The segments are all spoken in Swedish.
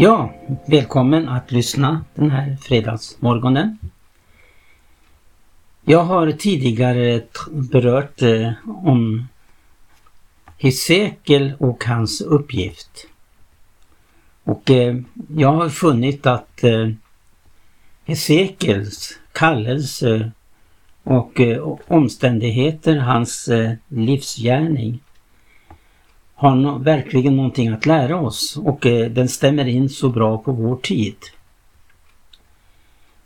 Ja, välkommen att lyssna den här fredagsmorgonen. Jag har tidigare berört eh, om Hesekiel och hans uppgift. Och eh, jag har funnit att eh, Hesekiels kallelse och eh, omständigheter, hans eh, livsgärning har no verkligen någonting att lära oss och eh, den stämmer in så bra på vår tid.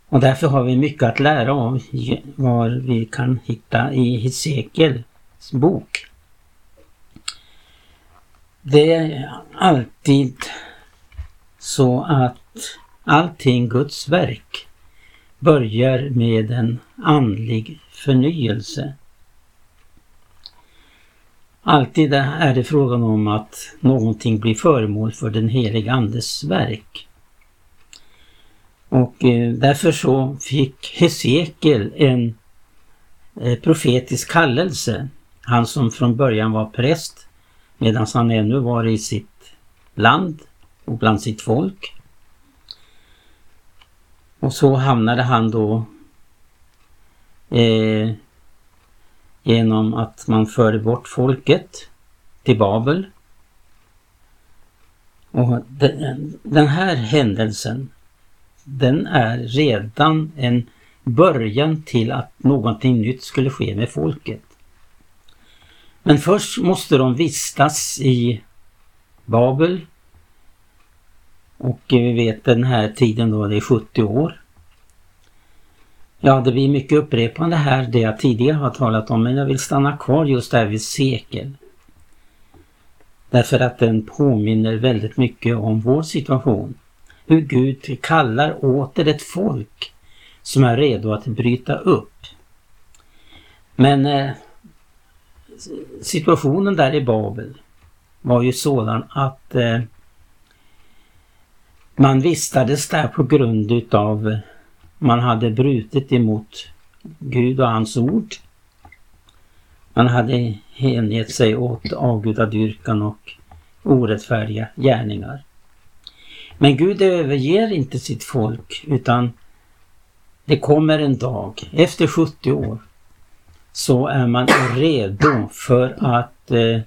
Och därför har vi mycket att lära av vad vi kan hitta i Hesekiels bok. Det är alltid så att allting Guds verk börjar med en andlig förnyelse. Alltid är det frågan om att någonting blir föremål för den heliga Andes verk. Och eh, därför så fick Hesekiel en eh, profetisk kallelse. Han som från början var präst medan han ännu var i sitt land och bland sitt folk. Och så hamnade han då eh, genom att man förde bort folket till Babel. Och den, den här händelsen den är redan en början till att någonting nytt skulle ske med folket. Men först måste de vistas i Babel och vi vet den här tiden då det är 70 år. Ja, det blir mycket upprepande här det jag tidigare har talat om men jag vill stanna kvar just där vid sekel. Därför att den påminner väldigt mycket om vår situation. Hur Gud kallar åter ett folk som är redo att bryta upp. Men eh, situationen där i Babel var ju sådan att eh, man vistades där på grund utav man hade brutit emot Gud och hans ord. Man hade hängett sig åt avgudadyrkan och orättfärdiga gärningar. Men Gud överger inte sitt folk utan det kommer en dag, efter 70 år, så är man redo för att eh,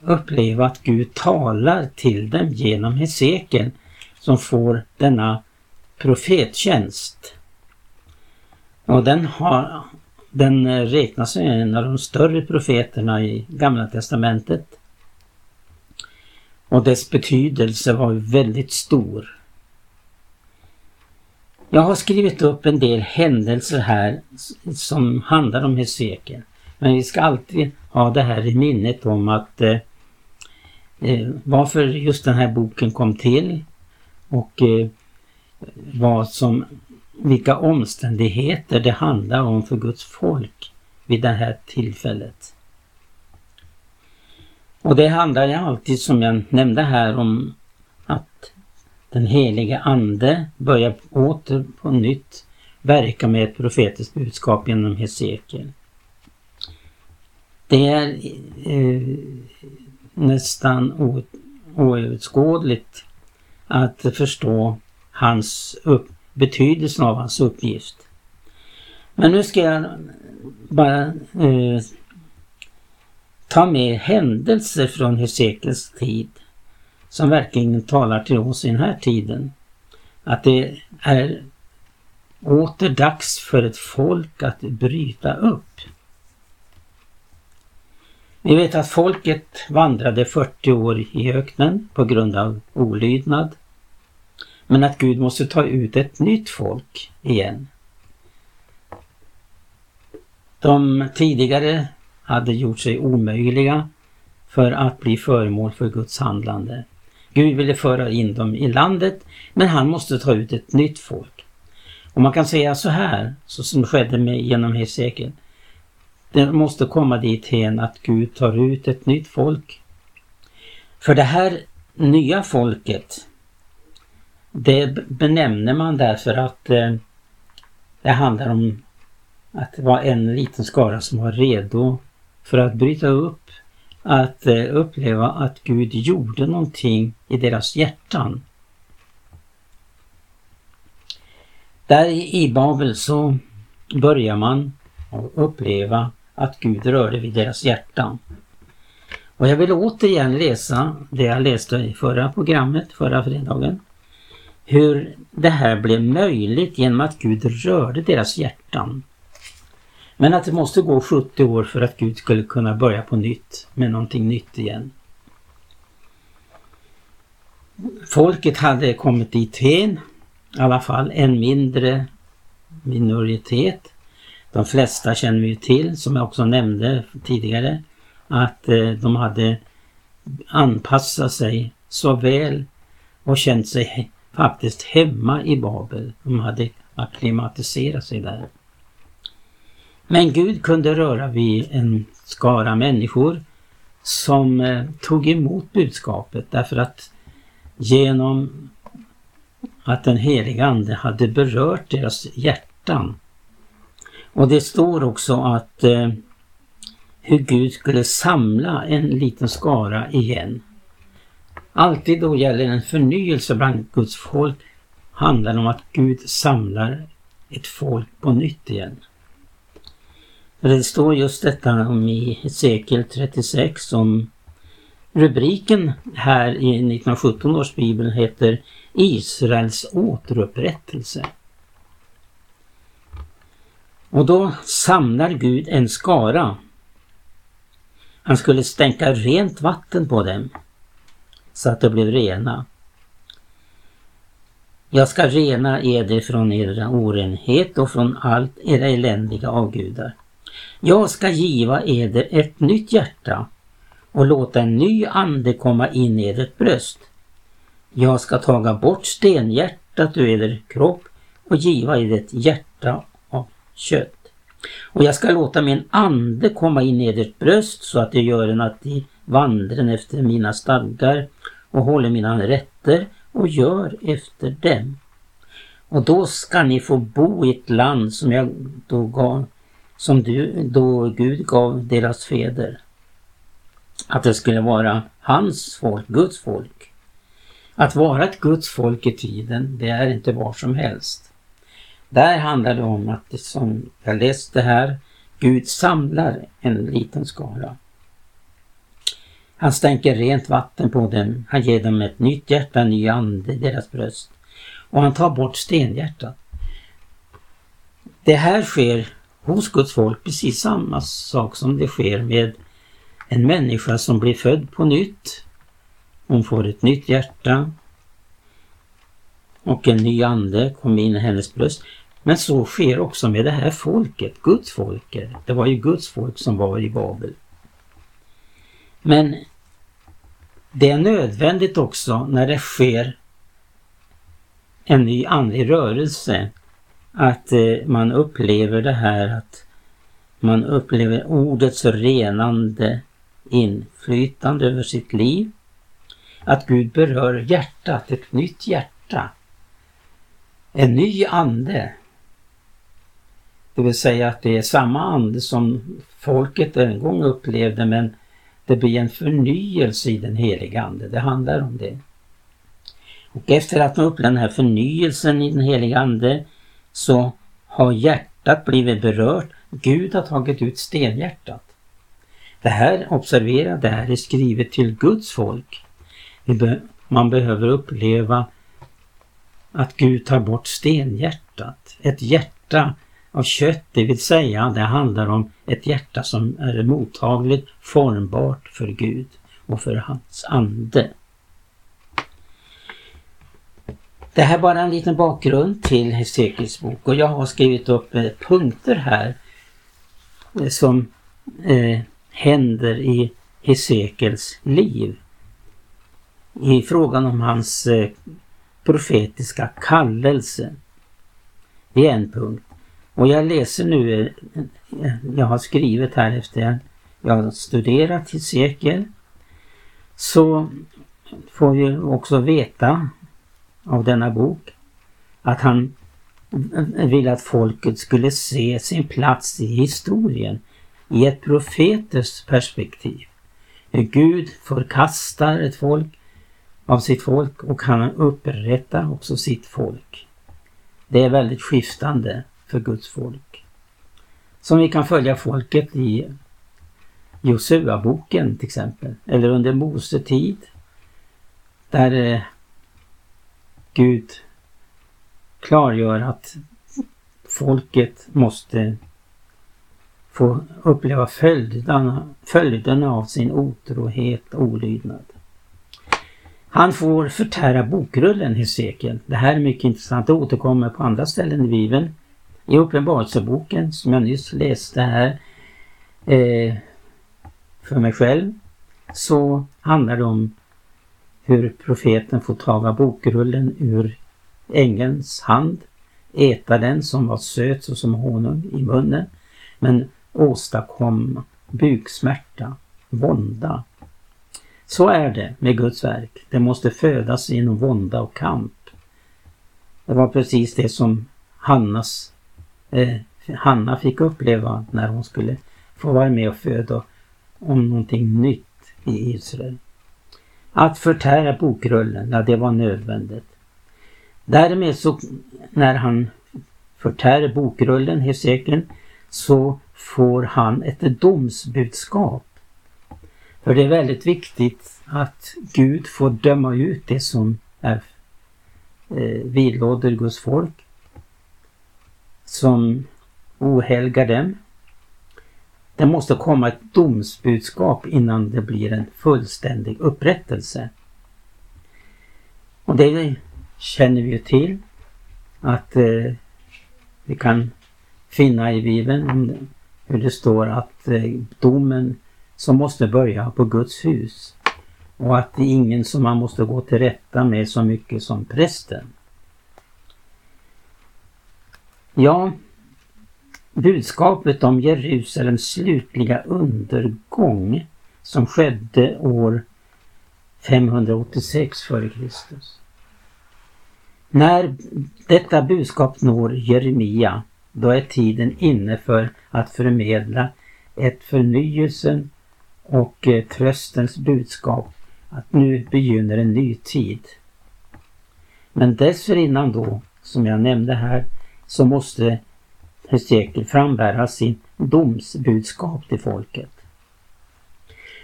uppleva att Gud talar till dem genom Hesekiel som får denna profettjänst. Och den, har, den eh, räknas som en av de större profeterna i Gamla Testamentet. Och dess betydelse var väldigt stor. Jag har skrivit upp en del händelser här som handlar om Hesekiel. Men vi ska alltid ha det här i minnet om att eh, eh varför just den här boken kom till och eh, vad som, vilka omständigheter det handlar om för Guds folk vid det här tillfället. Och det handlar ju alltid som jag nämnde här om att den helige Ande börjar åter på nytt verka med ett profetiskt budskap genom Hesekiel. Det är eh, nästan oöverskådligt att förstå hans upp, betydelsen av hans uppgift. Men nu ska jag bara eh, ta med händelser från Hesekiels tid som verkligen talar till oss i den här tiden. Att det är åter dags för ett folk att bryta upp. Vi vet att folket vandrade 40 år i öknen på grund av olydnad. Men att Gud måste ta ut ett nytt folk igen. De tidigare hade gjort sig omöjliga för att bli föremål för Guds handlande. Gud ville föra in dem i landet men han måste ta ut ett nytt folk. Och man kan säga så här, så som skedde med, genom Hesekiel. Det måste komma dit hen att Gud tar ut ett nytt folk. För det här nya folket det benämner man därför att eh, det handlar om att det var en liten skara som var redo för att bryta upp att eh, uppleva att Gud gjorde någonting i deras hjärtan. Där i Babel så börjar man uppleva att Gud rörde vid deras hjärtan. Och jag vill återigen läsa det jag läste i förra programmet, förra fredagen. Hur det här blev möjligt genom att Gud rörde deras hjärtan. Men att det måste gå 70 år för att Gud skulle kunna börja på nytt med någonting nytt igen. Folket hade kommit dithän, i alla fall en mindre minoritet. De flesta känner vi till, som jag också nämnde tidigare, att eh, de hade anpassat sig så väl och känt sig faktiskt hemma i Babel. De hade akklimatiserat sig där. Men Gud kunde röra vid en skara människor som eh, tog emot budskapet därför att genom att den heliga Ande hade berört deras hjärtan. Och det står också att eh, hur Gud skulle samla en liten skara igen. Alltid då gäller en förnyelse bland Guds folk handlar om att Gud samlar ett folk på nytt igen. Det står just detta om i sekel 36 om rubriken här i 1917 års bibel heter Israels återupprättelse. Och då samlar Gud en skara. Han skulle stänka rent vatten på dem så att de blev rena. Jag ska rena eder från era orenhet och från allt era eländiga avgudar. Jag ska giva eder ett nytt hjärta och låta en ny ande komma in i ert bröst. Jag ska taga bort stenhjärtat ur eder kropp och giva er ett hjärta av kött. Och jag ska låta min ande komma in i ert bröst så att det gör en att i vandren efter mina stadgar och håller mina rätter och gör efter dem. Och då ska ni få bo i ett land som jag då gav som du, då Gud gav deras fäder. Att det skulle vara hans folk, Guds folk. Att vara ett Guds folk i tiden, det är inte var som helst. Där handlar det om att, som jag läste här, Gud samlar en liten skara. Han stänker rent vatten på dem, han ger dem ett nytt hjärta, en ny ande i deras bröst. Och han tar bort stenhjärtat. Det här sker hos Guds folk precis samma sak som det sker med en människa som blir född på nytt. Hon får ett nytt hjärta och en ny ande kommer in i hennes bröst. Men så sker också med det här folket, Guds folket. Det var ju Guds folk som var i Babel. Men det är nödvändigt också när det sker en ny andlig rörelse att eh, man upplever det här att man upplever ordets renande inflytande över sitt liv. Att Gud berör hjärtat, ett nytt hjärta. En ny ande. Det vill säga att det är samma ande som folket en gång upplevde men det blir en förnyelse i den heliga ande. Det handlar om det. Och efter att man upplevt den här förnyelsen i den heliga ande så har hjärtat blivit berört. Gud har tagit ut stenhjärtat. Det här, observera, det här är skrivet till Guds folk. Man behöver uppleva att Gud tar bort stenhjärtat. Ett hjärta av kött, det vill säga det handlar om ett hjärta som är mottagligt, formbart för Gud och för hans ande. Det här är bara en liten bakgrund till Hesekiels bok och jag har skrivit upp eh, punkter här eh, som eh, händer i Hesekiels liv. I frågan om hans eh, profetiska kallelse. Det är en punkt. Och jag läser nu, eh, eh, jag har skrivit här efter jag har studerat Hesekiel. Så får vi också veta av denna bok att han ville att folket skulle se sin plats i historien i ett profetiskt perspektiv. hur Gud förkastar ett folk av sitt folk och han upprättar också sitt folk. Det är väldigt skiftande för Guds folk. Som vi kan följa folket i Josua-boken till exempel, eller under Mose tid. Där eh, Gud klargör att folket måste få uppleva följderna, följderna av sin otrohet och olydnad. Han får förtära bokrullen Hesekiel. Det här är mycket intressant. Det återkommer på andra ställen i Bibeln. I Uppenbarelseboken som jag nyss läste här eh, för mig själv så handlar det om hur profeten får taga bokrullen ur ängelns hand, äta den som var söt såsom honung i munnen, men åstadkom buksmärta, vånda. Så är det med Guds verk. Det måste födas genom vånda och kamp. Det var precis det som Hannas, eh, Hanna fick uppleva när hon skulle få vara med och föda om någonting nytt i Israel. Att förtära bokrullen, ja det var nödvändigt. Därmed så när han förtär bokrullen, Hesekiel, så får han ett domsbudskap. För det är väldigt viktigt att Gud får döma ut det som är eh, vidlåder Guds folk. Som ohelgar dem. Det måste komma ett domsbudskap innan det blir en fullständig upprättelse. Och det känner vi ju till att eh, vi kan finna i Bibeln hur det står att eh, domen som måste börja på Guds hus och att det är ingen som man måste gå till rätta med så mycket som prästen. Ja, budskapet om Jerusalems slutliga undergång som skedde år 586 f.Kr. När detta budskap når Jeremia, då är tiden inne för att förmedla ett förnyelsen och eh, tröstens budskap att nu begynner en ny tid. Men dessförinnan då, som jag nämnde här, så måste Hesekiel frambära sin domsbudskap till folket.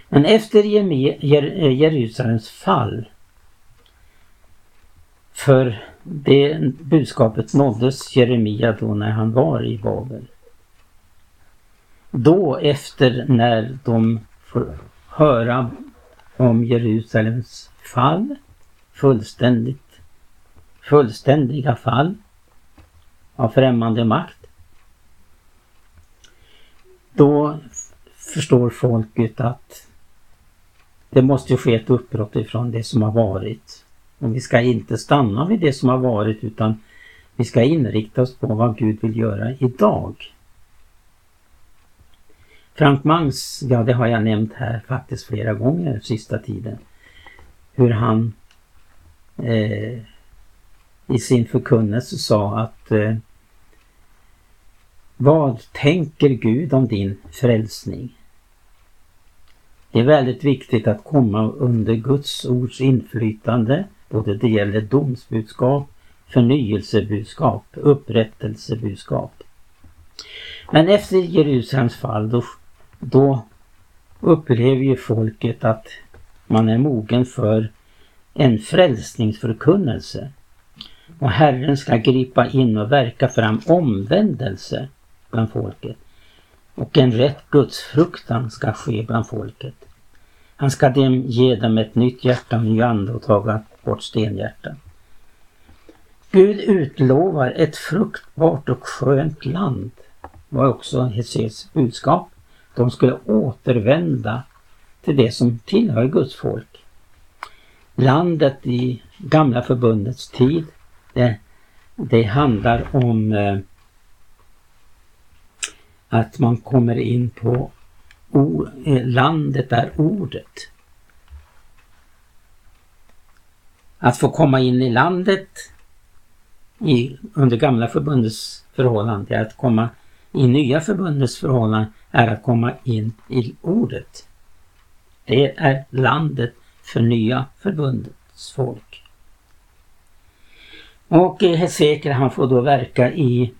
Men efter eh, Jerusalems fall, för det budskapet nåddes Jeremia då när han var i Babel. Då efter när de får höra om Jerusalems fall, fullständigt, fullständiga fall av främmande makt. Då förstår folket att det måste ske ett uppbrott ifrån det som har varit. Men vi ska inte stanna vid det som har varit utan vi ska inrikta oss på vad Gud vill göra idag. Frank Mangs, ja det har jag nämnt här faktiskt flera gånger sista tiden. Hur han eh, i sin förkunnelse sa att eh, vad tänker Gud om din frälsning? Det är väldigt viktigt att komma under Guds ords inflytande Både det gäller domsbudskap, förnyelsebudskap, upprättelsebudskap. Men efter Jerusalems fall då, då upplever ju folket att man är mogen för en frälsningsförkunnelse. Och Herren ska gripa in och verka fram omvändelse bland folket. Och en rätt gudsfruktan ska ske bland folket. Han ska dem, ge dem ett nytt hjärta, och ny ande och taga bort stenhjärtan. Gud utlovar ett fruktbart och skönt land var också Hesekiels budskap. De skulle återvända till det som tillhör Guds folk. Landet i gamla förbundets tid, det, det handlar om eh, att man kommer in på eh, landet är ordet. Att få komma in i landet i, under gamla förbundets förhållande att komma i nya förbundets förhållande är att komma in i ordet. Det är landet för nya förbundets folk. Och eh, Hesekiel han får då verka i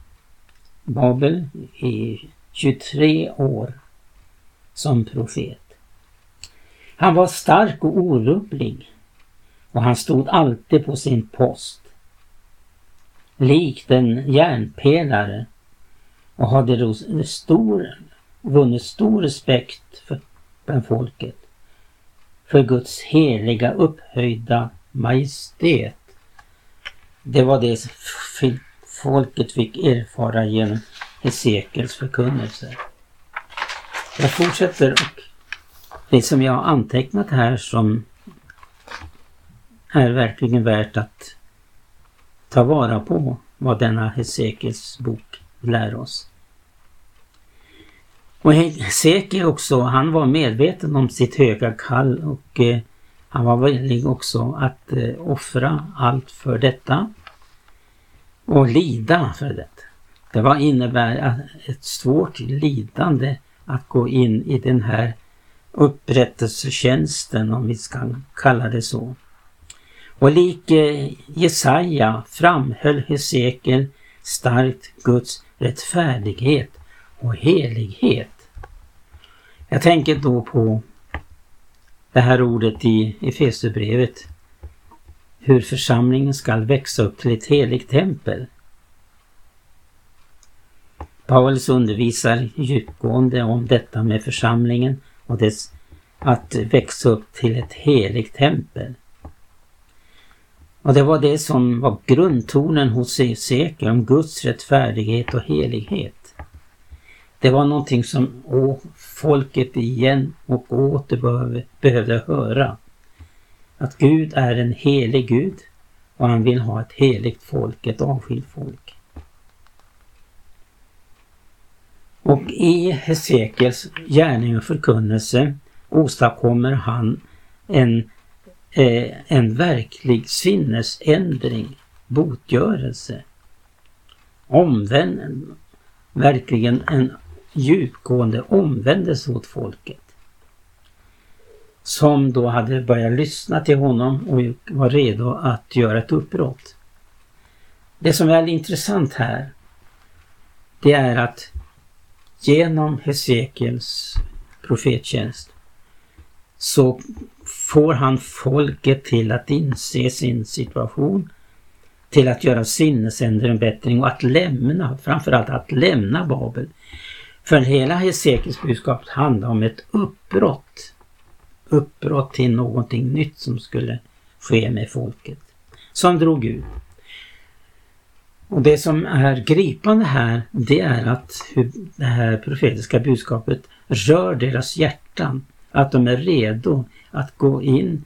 Babel i 23 år som profet. Han var stark och orubblig och han stod alltid på sin post. Likt en järnpelare och hade stor, vunnit stor respekt för, bland folket för Guds heliga upphöjda majestät. Det var det folket fick erfara genom Hesekels förkunnelse. Jag fortsätter och det som jag har antecknat här som är verkligen värt att ta vara på vad denna Hesekels bok lär oss. Och Hesekiel också, han var medveten om sitt höga kall och eh, han var villig också att eh, offra allt för detta och lida för det. Det var innebär ett svårt lidande att gå in i den här upprättelsetjänsten om vi ska kalla det så. Och lik Jesaja framhöll Hesekiel starkt Guds rättfärdighet och helighet. Jag tänker då på det här ordet i Efesierbrevet. Hur församlingen skall växa upp till ett heligt tempel. Paulus undervisar djupgående om detta med församlingen och dess att växa upp till ett heligt tempel. Och det var det som var grundtonen hos Hesekiel om Guds rättfärdighet och helighet. Det var någonting som folket igen och åter behövde höra. Att Gud är en helig Gud och han vill ha ett heligt folk, ett avskilt folk. Och i Hesekiels gärning och förkunnelse åstadkommer han en, eh, en verklig sinnesändring, botgörelse. Omvänd, verkligen en djupgående omvändelse åt folket. Som då hade börjat lyssna till honom och var redo att göra ett uppbrott. Det som är intressant här, det är att genom Hesekiels profettjänst så får han folket till att inse sin situation, till att göra sinnesändring och att lämna, framförallt att lämna Babel. För hela Hesekiels budskap handlar om ett uppbrott. Uppbrott till någonting nytt som skulle ske med folket. Som drog ut. Och det som är gripande här det är att hur det här profetiska budskapet rör deras hjärtan. Att de är redo att gå in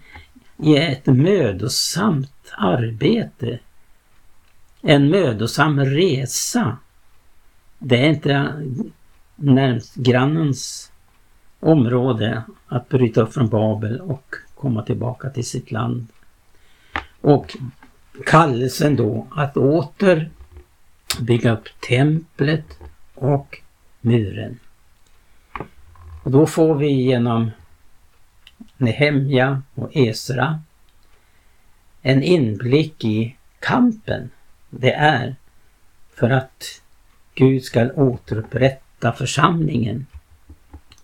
i ett mödosamt arbete. En mödosam resa. Det är inte närmst grannens område att bryta upp från Babel och komma tillbaka till sitt land. Och kallelsen då att åter bygga upp templet och muren. Och då får vi genom Nehemja och Esra en inblick i kampen det är för att Gud ska återupprätta församlingen.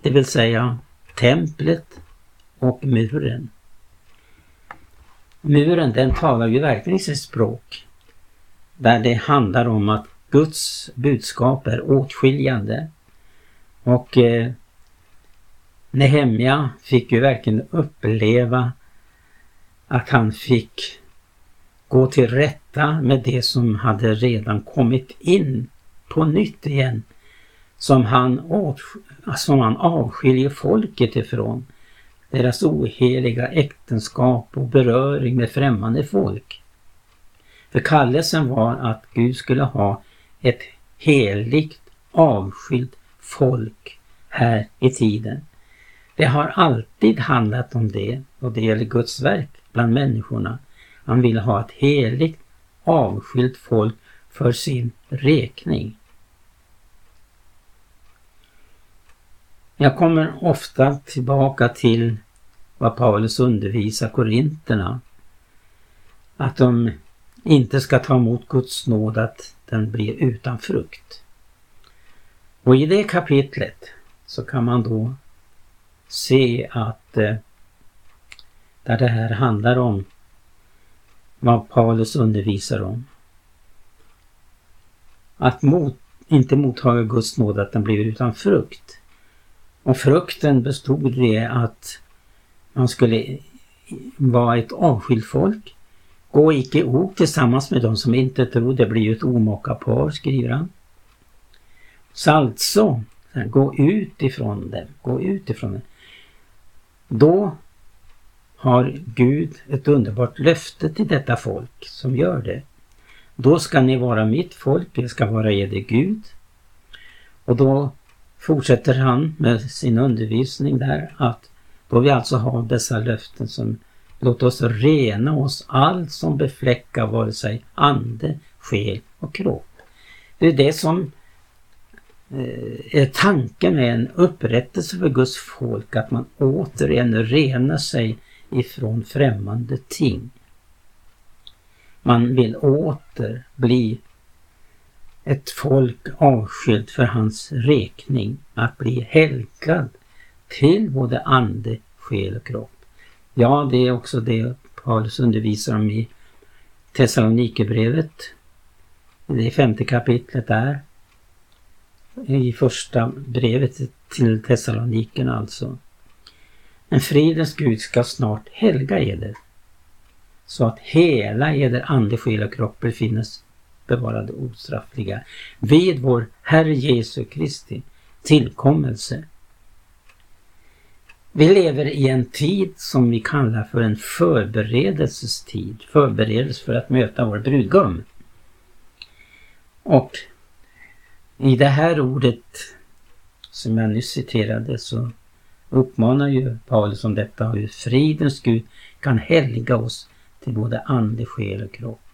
Det vill säga templet och muren. Muren den talar ju verkligen sitt språk. Där det handlar om att Guds budskap är åtskiljande. Och eh, Nehemja fick ju verkligen uppleva att han fick gå till rätta med det som hade redan kommit in på nytt igen. Som han, som han avskiljer folket ifrån deras oheliga äktenskap och beröring med främmande folk. För kallelsen var att Gud skulle ha ett heligt avskilt folk här i tiden. Det har alltid handlat om det och det gäller Guds verk bland människorna. Han vill ha ett heligt avskilt folk för sin räkning. Jag kommer ofta tillbaka till vad Paulus undervisar korinterna. Att de inte ska ta emot Guds nåd, att den blir utan frukt. Och i det kapitlet så kan man då se att eh, där det här handlar om vad Paulus undervisar om. Att mot, inte mottaga Guds nåd, att den blir utan frukt. Och frukten bestod i att man skulle vara ett avskilt folk. Gå icke ok tillsammans med de som inte tror, det blir ju ett omaka par, skriver han. Alltså, så alltså, gå ut ifrån dem, gå ut ifrån dem. Då har Gud ett underbart löfte till detta folk som gör det. Då ska ni vara mitt folk, jag ska vara eder Gud. Och då fortsätter han med sin undervisning där att då vi alltså har dessa löften som låt oss rena oss allt som befläckar vare sig ande, själ och kropp. Det är det som eh, är tanken med en upprättelse för Guds folk, att man återigen renar sig ifrån främmande ting. Man vill åter bli ett folk avskilt för hans räkning, att bli helgad till både ande, själ och kropp. Ja, det är också det Paulus undervisar om i Thessalonikerbrevet. Det femte kapitlet där. I första brevet till Thessalonikerna alltså. En fridens Gud ska snart helga eder så att hela eder ande, själ och kropp befinnes bevarade ostraffliga vid vår Herre Jesu Kristi tillkommelse. Vi lever i en tid som vi kallar för en förberedelsestid. Förberedelse för att möta vår brudgum. Och i det här ordet som jag nyss citerade så uppmanar ju Paulus om detta hur fridens Gud kan helga oss till både ande, själ och kropp.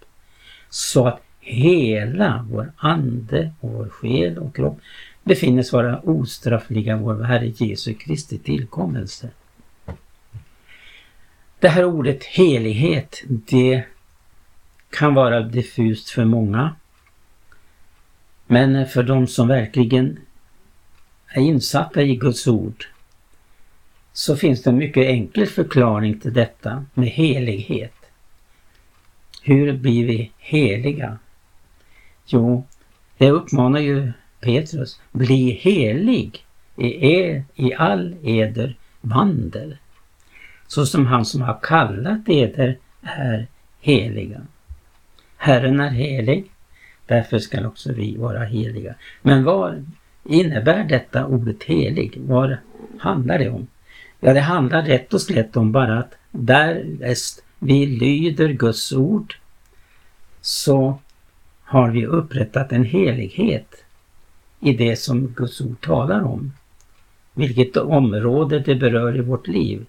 Så att hela vår ande och vår själ och kropp befinnes vara ostraffliga vår Herre Jesu Kristi tillkommelse. Det här ordet helighet, det kan vara diffust för många. Men för de som verkligen är insatta i Guds ord så finns det en mycket enkel förklaring till detta med helighet. Hur blir vi heliga? Jo, det uppmanar ju Petrus. Bli helig i, er, i all eder vandel. Så som han som har kallat eder är heliga. Herren är helig, därför skall också vi vara heliga. Men vad innebär detta ordet helig? Vad handlar det om? Ja, det handlar rätt och slätt om bara att därest vi lyder Guds ord så har vi upprättat en helighet i det som Guds ord talar om. Vilket område det berör i vårt liv.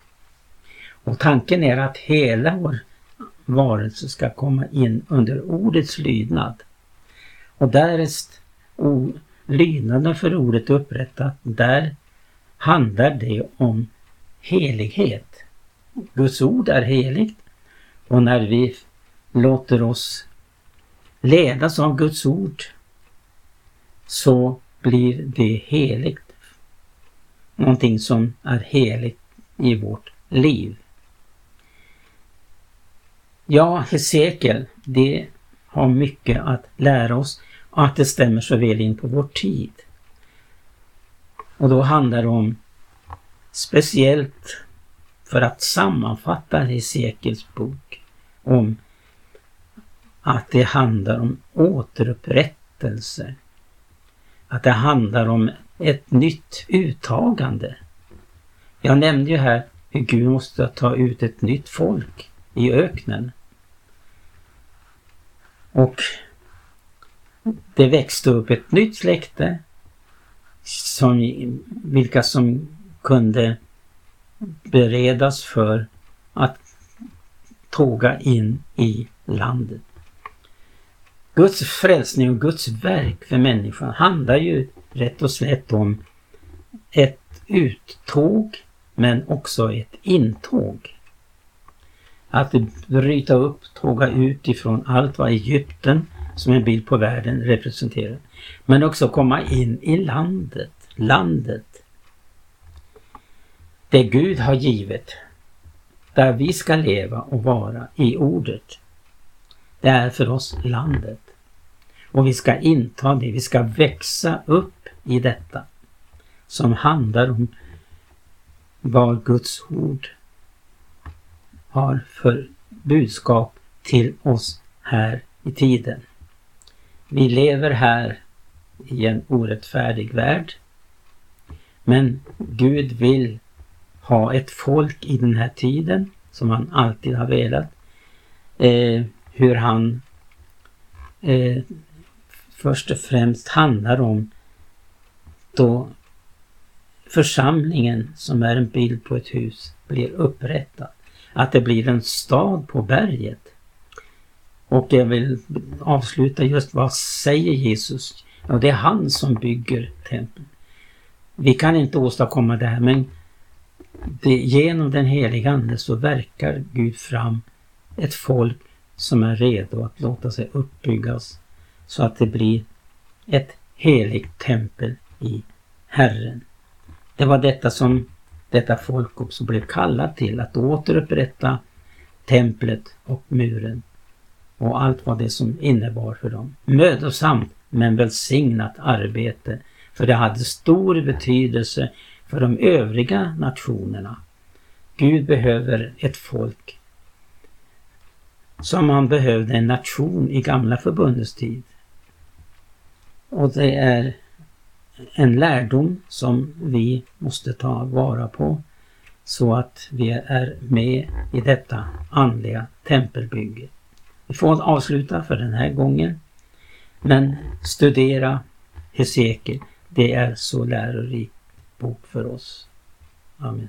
Och tanken är att hela vår varelse ska komma in under ordets lydnad. Och därest lydnaden för ordet upprättat, där handlar det om helighet. Guds ord är heligt och när vi låter oss ledas av Guds ord så blir det heligt. Någonting som är heligt i vårt liv. Ja, Hesekiel, det har mycket att lära oss och att det stämmer så väl in på vår tid. Och då handlar det om speciellt för att sammanfatta Hesekiels bok om att det handlar om återupprättelse. Att det handlar om ett nytt uttagande. Jag nämnde ju här hur Gud måste ta ut ett nytt folk i öknen. Och det växte upp ett nytt släkte som, vilka som kunde beredas för att tåga in i landet. Guds frälsning och Guds verk för människan handlar ju rätt och slätt om ett uttåg men också ett intåg. Att bryta upp, tåga ut ifrån allt vad Egypten som en bild på världen representerar. Men också komma in i landet, landet. Det Gud har givit, där vi ska leva och vara i ordet. Det är för oss landet. Och vi ska inta det, vi ska växa upp i detta som handlar om vad Guds ord har för budskap till oss här i tiden. Vi lever här i en orättfärdig värld. Men Gud vill ha ett folk i den här tiden som han alltid har velat. Eh, hur han eh, först och främst handlar om då församlingen som är en bild på ett hus blir upprättad. Att det blir en stad på berget. Och jag vill avsluta just vad säger Jesus? Och det är han som bygger templet. Vi kan inte åstadkomma det här men det, genom den heliga Ande så verkar Gud fram ett folk som är redo att låta sig uppbyggas så att det blir ett heligt tempel i Herren. Det var detta som detta folk också blev kallat till, att återupprätta templet och muren och allt vad det som innebar för dem. Mödosamt men välsignat arbete för det hade stor betydelse för de övriga nationerna. Gud behöver ett folk som man behövde en nation i gamla förbundets tid. Och det är en lärdom som vi måste ta vara på så att vi är med i detta andliga tempelbygge. Vi får avsluta för den här gången. Men studera Hesekiel, det är så lärorik bok för oss. Amen.